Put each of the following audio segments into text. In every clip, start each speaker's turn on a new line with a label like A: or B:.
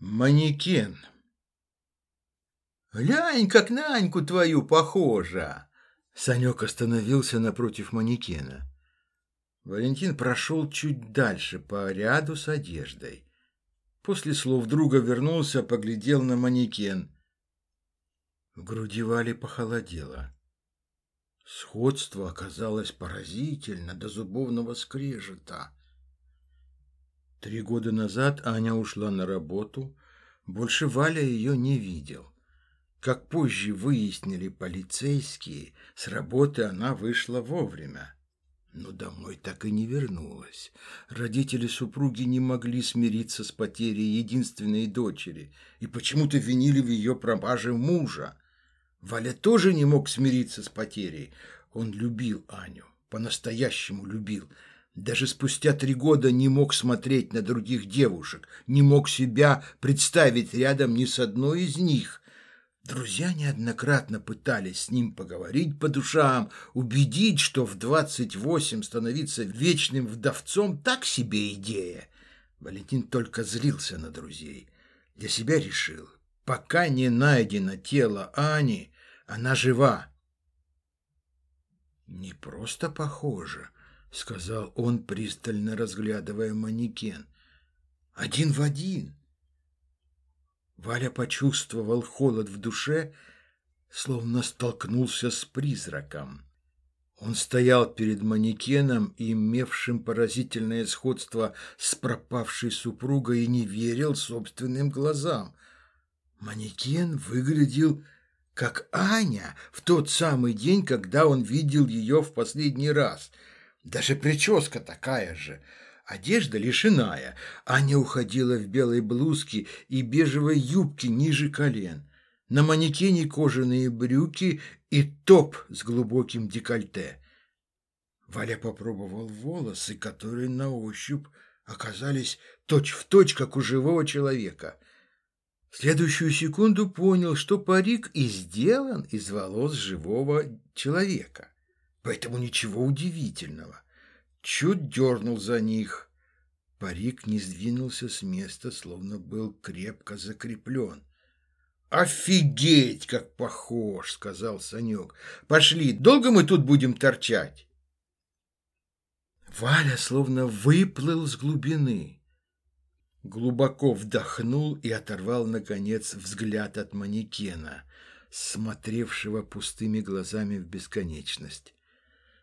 A: Манекен. «Глянь, как на Аньку твою похожа!» Санек остановился напротив манекена. Валентин прошел чуть дальше по ряду с одеждой. После слов друга вернулся, поглядел на манекен. В груди Вали похолодело. Сходство оказалось поразительно до зубовного скрежета. Три года назад Аня ушла на работу. Больше Валя ее не видел. Как позже выяснили полицейские, с работы она вышла вовремя. Но домой так и не вернулась. Родители супруги не могли смириться с потерей единственной дочери и почему-то винили в ее пропаже мужа. Валя тоже не мог смириться с потерей. Он любил Аню, по-настоящему любил – даже спустя три года не мог смотреть на других девушек, не мог себя представить рядом ни с одной из них. Друзья неоднократно пытались с ним поговорить по душам, убедить, что в двадцать восемь становиться вечным вдовцом – так себе идея. Валентин только злился на друзей. Для себя решил, пока не найдено тело Ани, она жива. Не просто похоже –— сказал он, пристально разглядывая манекен. «Один в один!» Валя почувствовал холод в душе, словно столкнулся с призраком. Он стоял перед манекеном, имевшим поразительное сходство с пропавшей супругой, и не верил собственным глазам. Манекен выглядел как Аня в тот самый день, когда он видел ее в последний раз — даже прическа такая же. Одежда лишь иная. Аня уходила в белой блузке и бежевой юбке ниже колен. На манекене кожаные брюки и топ с глубоким декольте. Валя попробовал волосы, которые на ощупь оказались точь-в-точь, точь, как у живого человека. В следующую секунду понял, что парик и сделан из волос живого человека поэтому ничего удивительного. Чуть дернул за них. Парик не сдвинулся с места, словно был крепко закреплен. «Офигеть, как похож!» — сказал Санек. «Пошли, долго мы тут будем торчать?» Валя словно выплыл с глубины. Глубоко вдохнул и оторвал, наконец, взгляд от манекена, смотревшего пустыми глазами в бесконечность.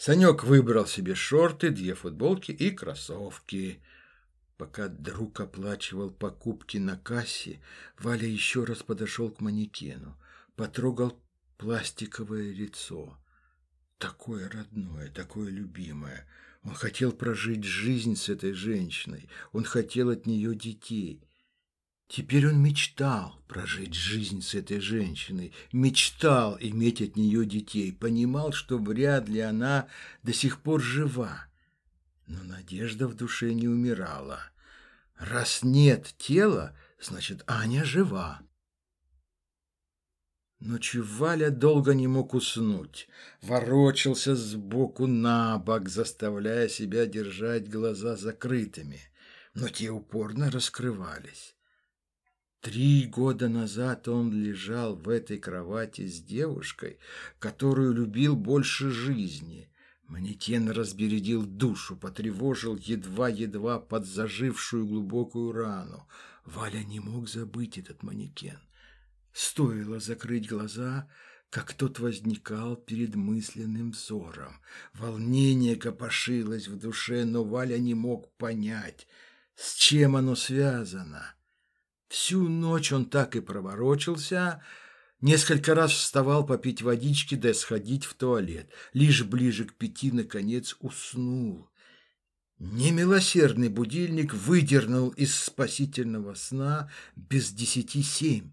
A: Санек выбрал себе шорты, две футболки и кроссовки. Пока друг оплачивал покупки на кассе, Валя еще раз подошел к манекену, потрогал пластиковое лицо. Такое родное, такое любимое. Он хотел прожить жизнь с этой женщиной, он хотел от нее детей. Теперь он мечтал прожить жизнь с этой женщиной, мечтал иметь от нее детей, понимал, что вряд ли она до сих пор жива. Но надежда в душе не умирала. Раз нет тела, значит, Аня жива. Ночью Валя долго не мог уснуть, ворочался сбоку на бок, заставляя себя держать глаза закрытыми, но те упорно раскрывались. Три года назад он лежал в этой кровати с девушкой, которую любил больше жизни. Манекен разбередил душу, потревожил едва-едва подзажившую глубокую рану. Валя не мог забыть этот манекен. Стоило закрыть глаза, как тот возникал перед мысленным взором. Волнение копошилось в душе, но Валя не мог понять, с чем оно связано. Всю ночь он так и проворочился, несколько раз вставал попить водички да сходить в туалет. Лишь ближе к пяти, наконец, уснул. Немилосердный будильник выдернул из спасительного сна без десяти семь.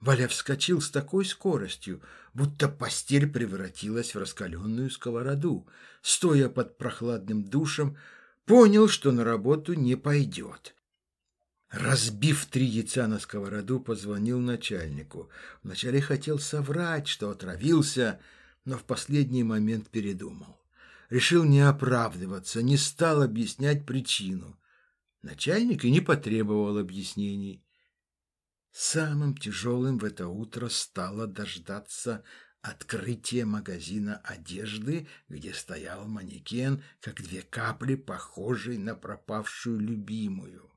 A: Валя вскочил с такой скоростью, будто постель превратилась в раскаленную сковороду. Стоя под прохладным душем, понял, что на работу не пойдет. Разбив три яйца на сковороду, позвонил начальнику. Вначале хотел соврать, что отравился, но в последний момент передумал. Решил не оправдываться, не стал объяснять причину. Начальник и не потребовал объяснений. Самым тяжелым в это утро стало дождаться открытия магазина одежды, где стоял манекен, как две капли, похожий на пропавшую любимую.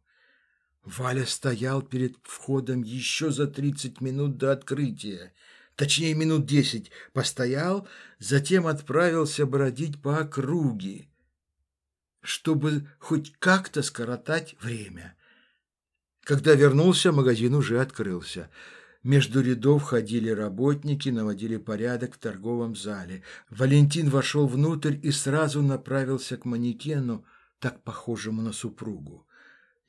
A: Валя стоял перед входом еще за тридцать минут до открытия. Точнее, минут десять постоял, затем отправился бродить по округе, чтобы хоть как-то скоротать время. Когда вернулся, магазин уже открылся. Между рядов ходили работники, наводили порядок в торговом зале. Валентин вошел внутрь и сразу направился к манекену, так похожему на супругу.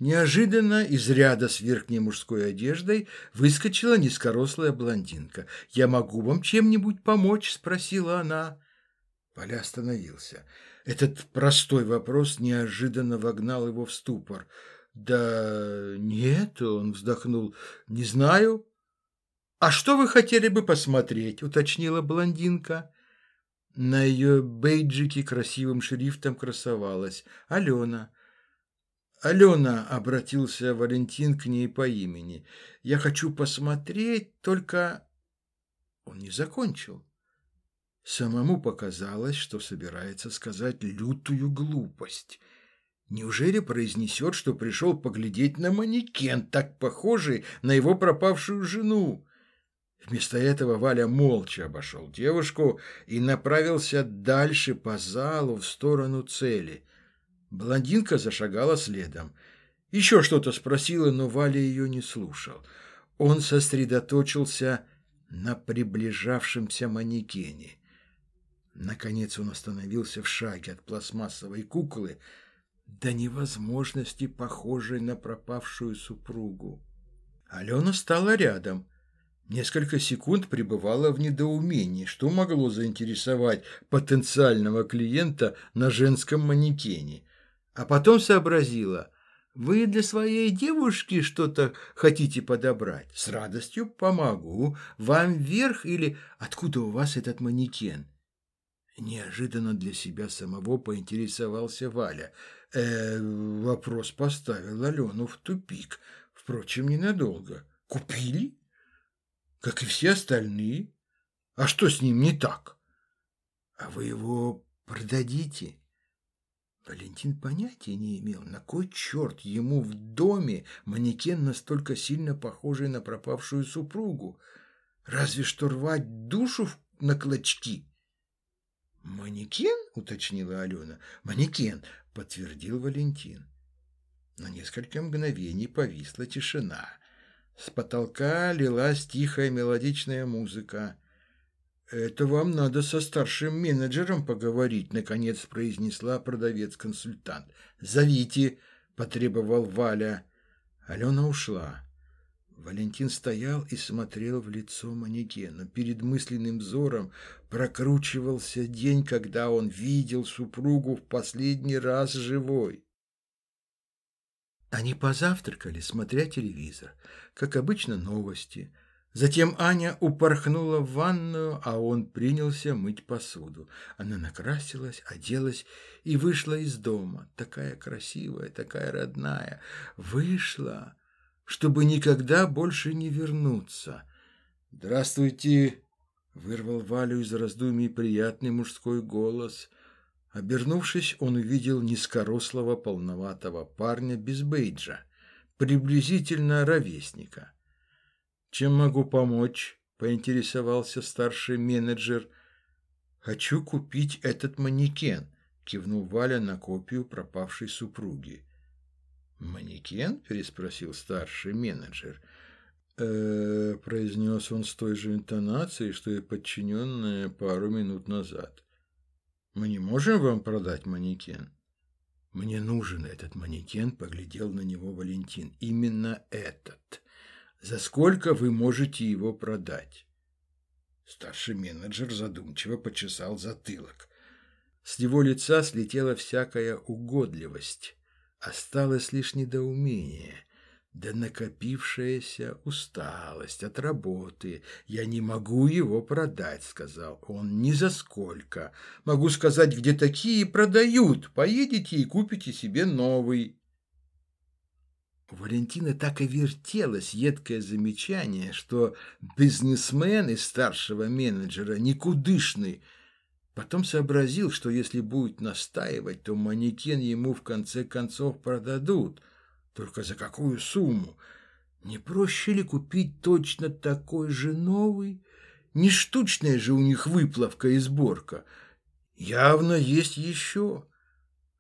A: Неожиданно из ряда с верхней мужской одеждой выскочила низкорослая блондинка. «Я могу вам чем-нибудь помочь?» – спросила она. Поля остановился. Этот простой вопрос неожиданно вогнал его в ступор – «Да нет», — он вздохнул, — «не знаю». «А что вы хотели бы посмотреть?» — уточнила блондинка. На ее бейджике красивым шрифтом красовалась «Алена». «Алена», — обратился Валентин к ней по имени, — «я хочу посмотреть, только...» Он не закончил. Самому показалось, что собирается сказать лютую глупость — Неужели произнесет, что пришел поглядеть на манекен, так похожий на его пропавшую жену? Вместо этого Валя молча обошел девушку и направился дальше по залу в сторону цели. Блондинка зашагала следом. Еще что-то спросила, но Валя ее не слушал. Он сосредоточился на приближавшемся манекене. Наконец он остановился в шаге от пластмассовой куклы, до невозможности похожей на пропавшую супругу. Алена стала рядом. Несколько секунд пребывала в недоумении, что могло заинтересовать потенциального клиента на женском манекене. А потом сообразила, вы для своей девушки что-то хотите подобрать? С радостью помогу. Вам вверх или откуда у вас этот манекен? Неожиданно для себя самого поинтересовался Валя – Э, вопрос поставил Алену в тупик. Впрочем, ненадолго. Купили? Как и все остальные. А что с ним не так? А вы его продадите? Валентин понятия не имел, на кой черт ему в доме манекен настолько сильно похожий на пропавшую супругу. Разве что рвать душу на клочки. «Манекен?» — уточнила Алена. «Манекен подтвердил Валентин. На несколько мгновений повисла тишина. С потолка лилась тихая мелодичная музыка. «Это вам надо со старшим менеджером поговорить», — наконец произнесла продавец-консультант. «Зовите», — потребовал Валя. Алена ушла. Валентин стоял и смотрел в лицо манекена. Перед мысленным взором прокручивался день, когда он видел супругу в последний раз живой. Они позавтракали, смотря телевизор. Как обычно, новости. Затем Аня упорхнула в ванную, а он принялся мыть посуду. Она накрасилась, оделась и вышла из дома. Такая красивая, такая родная. Вышла чтобы никогда больше не вернуться. «Здравствуйте!» — вырвал Валю из раздумий приятный мужской голос. Обернувшись, он увидел низкорослого полноватого парня без бейджа, приблизительно ровесника. «Чем могу помочь?» — поинтересовался старший менеджер. «Хочу купить этот манекен», — кивнул Валя на копию пропавшей супруги. «Манекен?» – переспросил старший менеджер. «Э, – произнес он с той же интонацией, что и подчиненная пару минут назад. «Мы не можем вам продать манекен?» «Мне нужен этот манекен», – поглядел на него Валентин. «Именно этот. За сколько вы можете его продать?» Старший менеджер задумчиво почесал затылок. С его лица слетела всякая угодливость. Осталось лишь недоумение, да накопившаяся усталость от работы. «Я не могу его продать», — сказал он, — «ни за сколько. Могу сказать, где такие продают. Поедете и купите себе новый». Валентина так и вертелось едкое замечание, что бизнесмен из старшего менеджера никудышный. Потом сообразил, что если будет настаивать, то манекен ему в конце концов продадут. Только за какую сумму? Не проще ли купить точно такой же новый? Не штучная же у них выплавка и сборка. Явно есть еще.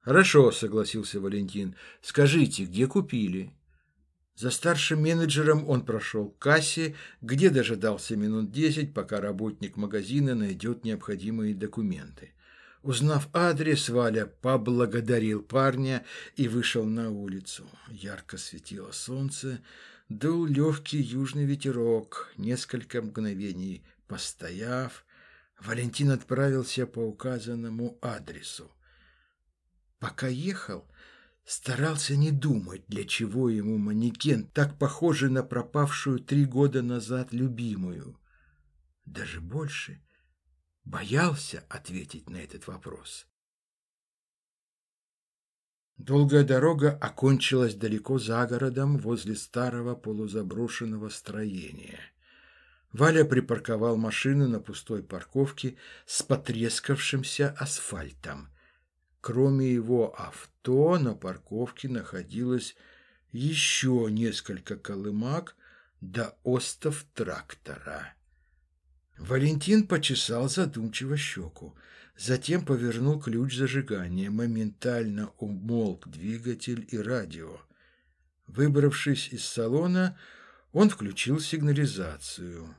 A: Хорошо, согласился Валентин. Скажите, где купили? За старшим менеджером он прошел к кассе, где дожидался минут десять, пока работник магазина найдет необходимые документы. Узнав адрес, Валя поблагодарил парня и вышел на улицу. Ярко светило солнце, дул легкий южный ветерок. Несколько мгновений постояв, Валентин отправился по указанному адресу. Пока ехал, старался не думать, для чего ему манекен, так похожий на пропавшую три года назад любимую. Даже больше боялся ответить на этот вопрос. Долгая дорога окончилась далеко за городом, возле старого полузаброшенного строения. Валя припарковал машину на пустой парковке с потрескавшимся асфальтом. Кроме его авто на парковке находилось еще несколько колымак да остов трактора. Валентин почесал задумчиво щеку, затем повернул ключ зажигания, моментально умолк двигатель и радио. Выбравшись из салона, он включил сигнализацию.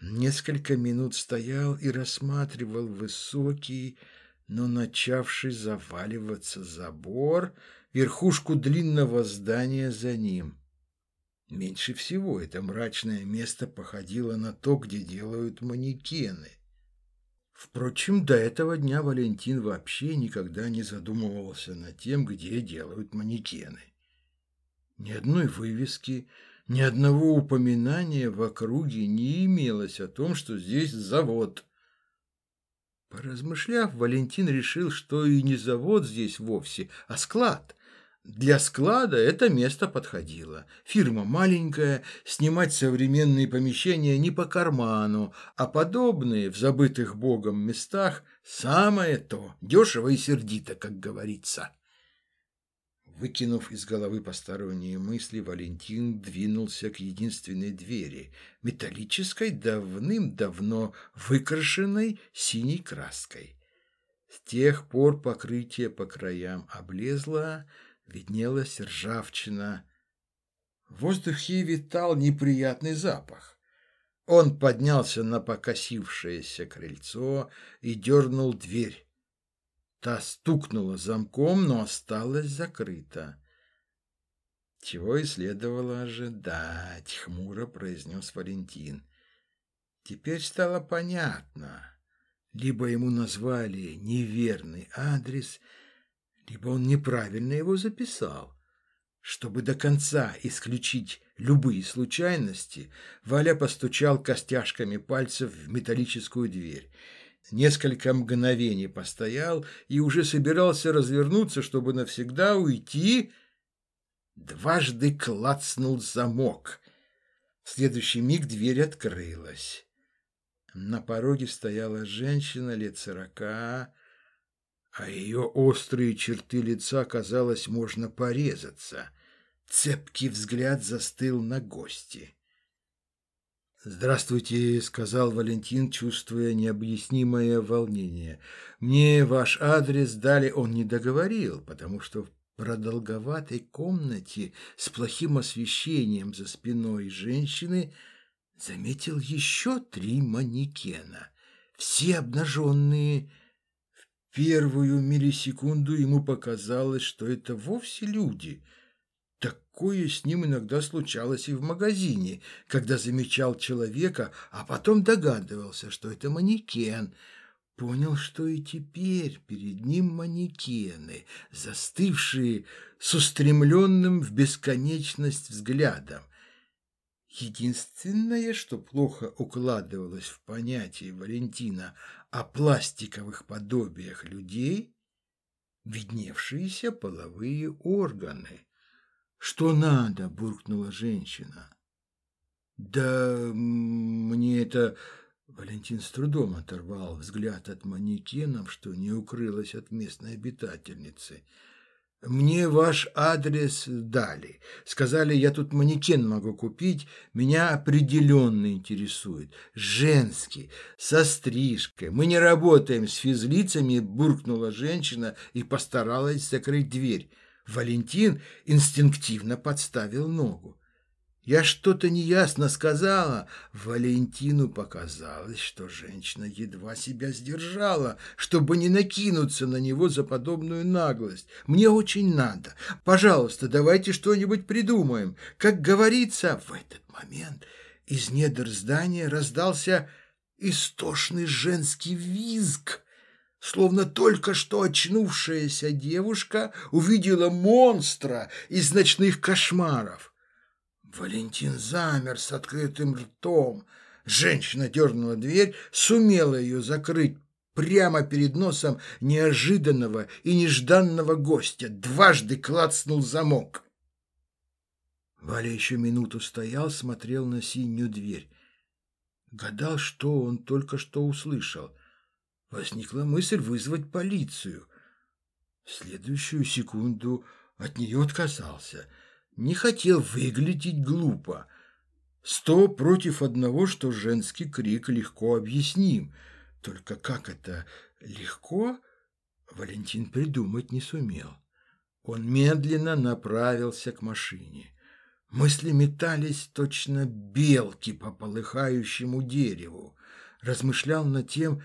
A: Несколько минут стоял и рассматривал высокий, но начавший заваливаться забор, верхушку длинного здания за ним. Меньше всего это мрачное место походило на то, где делают манекены. Впрочем, до этого дня Валентин вообще никогда не задумывался над тем, где делают манекены. Ни одной вывески, ни одного упоминания в округе не имелось о том, что здесь завод – Поразмышляв, Валентин решил, что и не завод здесь вовсе, а склад. Для склада это место подходило. Фирма маленькая, снимать современные помещения не по карману, а подобные в забытых богом местах самое то, дешево и сердито, как говорится. Выкинув из головы посторонние мысли, Валентин двинулся к единственной двери, металлической, давным-давно выкрашенной синей краской. С тех пор покрытие по краям облезло, виднелась ржавчина. В воздухе витал неприятный запах. Он поднялся на покосившееся крыльцо и дернул дверь. Та стукнула замком, но осталась закрыта. Чего и следовало ожидать, хмуро произнес Валентин. Теперь стало понятно. Либо ему назвали неверный адрес, либо он неправильно его записал. Чтобы до конца исключить любые случайности, Валя постучал костяшками пальцев в металлическую дверь несколько мгновений постоял и уже собирался развернуться, чтобы навсегда уйти. Дважды клацнул замок. В следующий миг дверь открылась. На пороге стояла женщина лет сорока, а ее острые черты лица, казалось, можно порезаться. Цепкий взгляд застыл на гости. «Здравствуйте», — сказал Валентин, чувствуя необъяснимое волнение. «Мне ваш адрес дали...» Он не договорил, потому что в продолговатой комнате с плохим освещением за спиной женщины заметил еще три манекена. Все обнаженные. В первую миллисекунду ему показалось, что это вовсе люди — Такое с ним иногда случалось и в магазине, когда замечал человека, а потом догадывался, что это манекен. Понял, что и теперь перед ним манекены, застывшие с устремленным в бесконечность взглядом. Единственное, что плохо укладывалось в понятие Валентина о пластиковых подобиях людей – видневшиеся половые органы – «Что надо?» – буркнула женщина. «Да мне это...» Валентин с трудом оторвал взгляд от манекенов, что не укрылось от местной обитательницы. «Мне ваш адрес дали. Сказали, я тут манекен могу купить. Меня определенно интересует. Женский, со стрижкой. Мы не работаем с физлицами», – буркнула женщина и постаралась закрыть дверь. Валентин инстинктивно подставил ногу. Я что-то неясно сказала. Валентину показалось, что женщина едва себя сдержала, чтобы не накинуться на него за подобную наглость. Мне очень надо. Пожалуйста, давайте что-нибудь придумаем. Как говорится, в этот момент из недр здания раздался истошный женский визг. Словно только что очнувшаяся девушка увидела монстра из ночных кошмаров. Валентин замер с открытым ртом. Женщина дернула дверь, сумела ее закрыть прямо перед носом неожиданного и нежданного гостя. Дважды клацнул замок. Валя еще минуту стоял, смотрел на синюю дверь. Гадал, что он только что услышал. Возникла мысль вызвать полицию. В следующую секунду от нее отказался – не хотел выглядеть глупо. Сто против одного, что женский крик легко объясним. Только как это легко, Валентин придумать не сумел. Он медленно направился к машине. Мысли метались точно белки по полыхающему дереву. Размышлял над тем,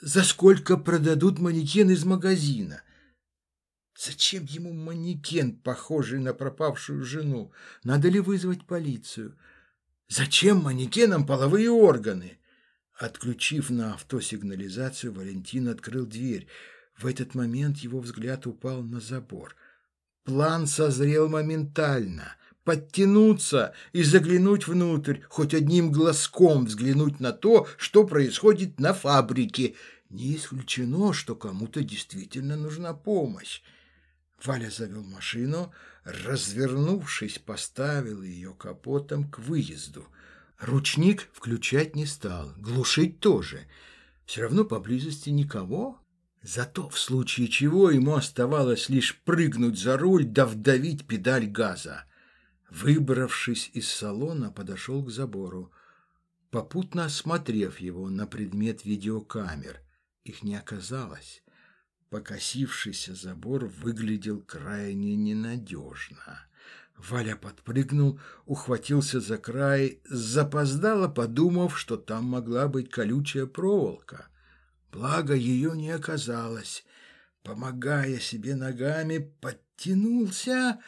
A: за сколько продадут манекен из магазина. Зачем ему манекен, похожий на пропавшую жену? Надо ли вызвать полицию? Зачем манекенам половые органы? Отключив на авто сигнализацию, Валентин открыл дверь. В этот момент его взгляд упал на забор. План созрел моментально. Подтянуться и заглянуть внутрь, хоть одним глазком взглянуть на то, что происходит на фабрике. Не исключено, что кому-то действительно нужна помощь. Валя завел машину, развернувшись, поставил ее капотом к выезду. Ручник включать не стал, глушить тоже. Все равно поблизости никого. Зато в случае чего ему оставалось лишь прыгнуть за руль да вдавить педаль газа. Выбравшись из салона, подошел к забору, попутно осмотрев его на предмет видеокамер. Их не оказалось. Покосившийся забор выглядел крайне ненадежно. Валя подпрыгнул, ухватился за край, запоздало, подумав, что там могла быть колючая проволока. Благо ее не оказалось. Помогая себе ногами, подтянулся,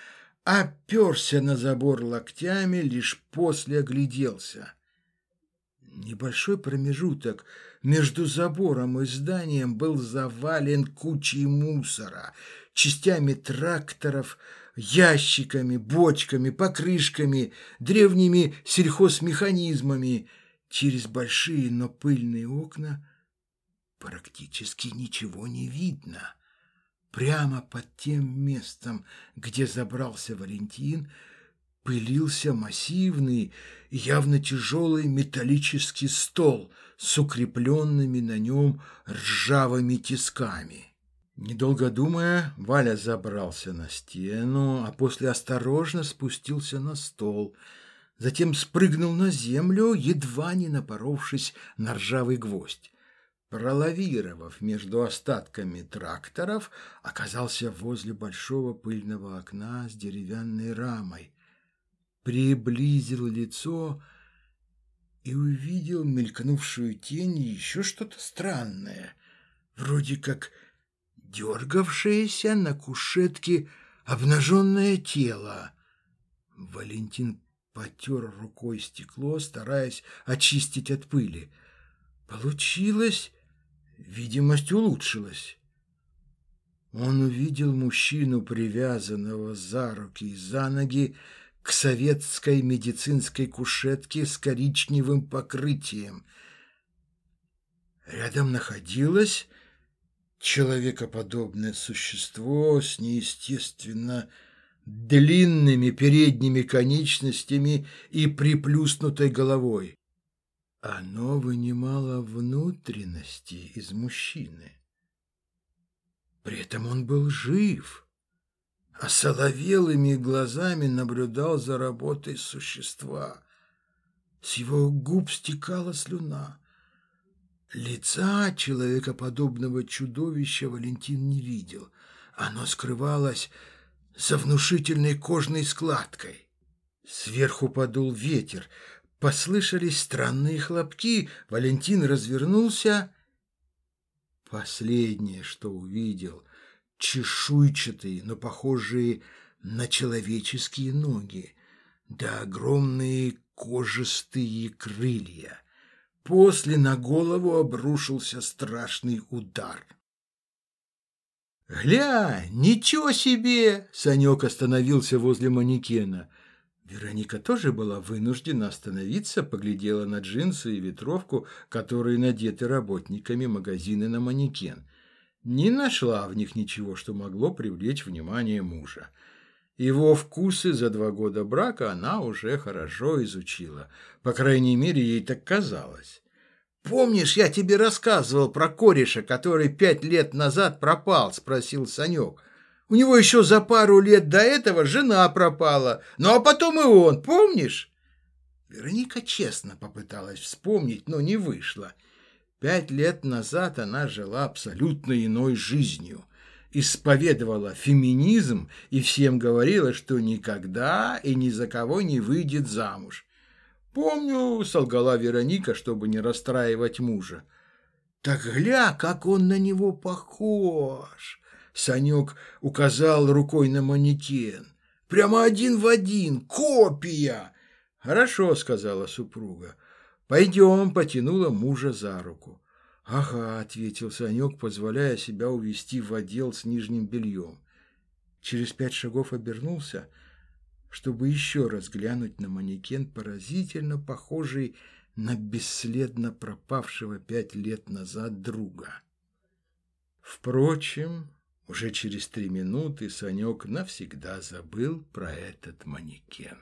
A: оперся на забор локтями, лишь после огляделся. Небольшой промежуток между забором и зданием был завален кучей мусора, частями тракторов, ящиками, бочками, покрышками, древними сельхозмеханизмами. Через большие, но пыльные окна практически ничего не видно. Прямо под тем местом, где забрался Валентин, пылился массивный, явно тяжелый металлический стол с укрепленными на нем ржавыми тисками. Недолго думая, Валя забрался на стену, а после осторожно спустился на стол, затем спрыгнул на землю, едва не напоровшись на ржавый гвоздь. Пролавировав между остатками тракторов, оказался возле большого пыльного окна с деревянной рамой, приблизил лицо и увидел мелькнувшую тень и еще что-то странное, вроде как дергавшееся на кушетке обнаженное тело. Валентин потер рукой стекло, стараясь очистить от пыли. Получилось, видимость улучшилась. Он увидел мужчину, привязанного за руки и за ноги, к советской медицинской кушетке с коричневым покрытием. Рядом находилось человекоподобное существо с неестественно длинными передними конечностями и приплюснутой головой. Оно вынимало внутренности из мужчины. При этом он был жив, а соловелыми глазами наблюдал за работой существа. С его губ стекала слюна. Лица человекоподобного чудовища Валентин не видел. Оно скрывалось за внушительной кожной складкой. Сверху подул ветер, послышались странные хлопки. Валентин развернулся. Последнее, что увидел, чешуйчатые, но похожие на человеческие ноги, да огромные кожистые крылья. После на голову обрушился страшный удар. «Гля, ничего себе!» — Санек остановился возле манекена. Вероника тоже была вынуждена остановиться, поглядела на джинсы и ветровку, которые надеты работниками магазина на манекен. Не нашла в них ничего, что могло привлечь внимание мужа. Его вкусы за два года брака она уже хорошо изучила. По крайней мере, ей так казалось. «Помнишь, я тебе рассказывал про кореша, который пять лет назад пропал?» – спросил Санек. «У него еще за пару лет до этого жена пропала. Ну, а потом и он, помнишь?» Вероника честно попыталась вспомнить, но не вышло. Пять лет назад она жила абсолютно иной жизнью исповедовала феминизм и всем говорила, что никогда и ни за кого не выйдет замуж. «Помню», — солгала Вероника, чтобы не расстраивать мужа. «Так гля, как он на него похож!» Санек указал рукой на манекен. «Прямо один в один, копия!» «Хорошо», — сказала супруга. «Пойдем», — потянула мужа за руку. «Ага», — ответил Санек, позволяя себя увести в отдел с нижним бельем. Через пять шагов обернулся, чтобы еще раз глянуть на манекен, поразительно похожий на бесследно пропавшего пять лет назад друга. Впрочем, уже через три минуты Санек навсегда забыл про этот манекен.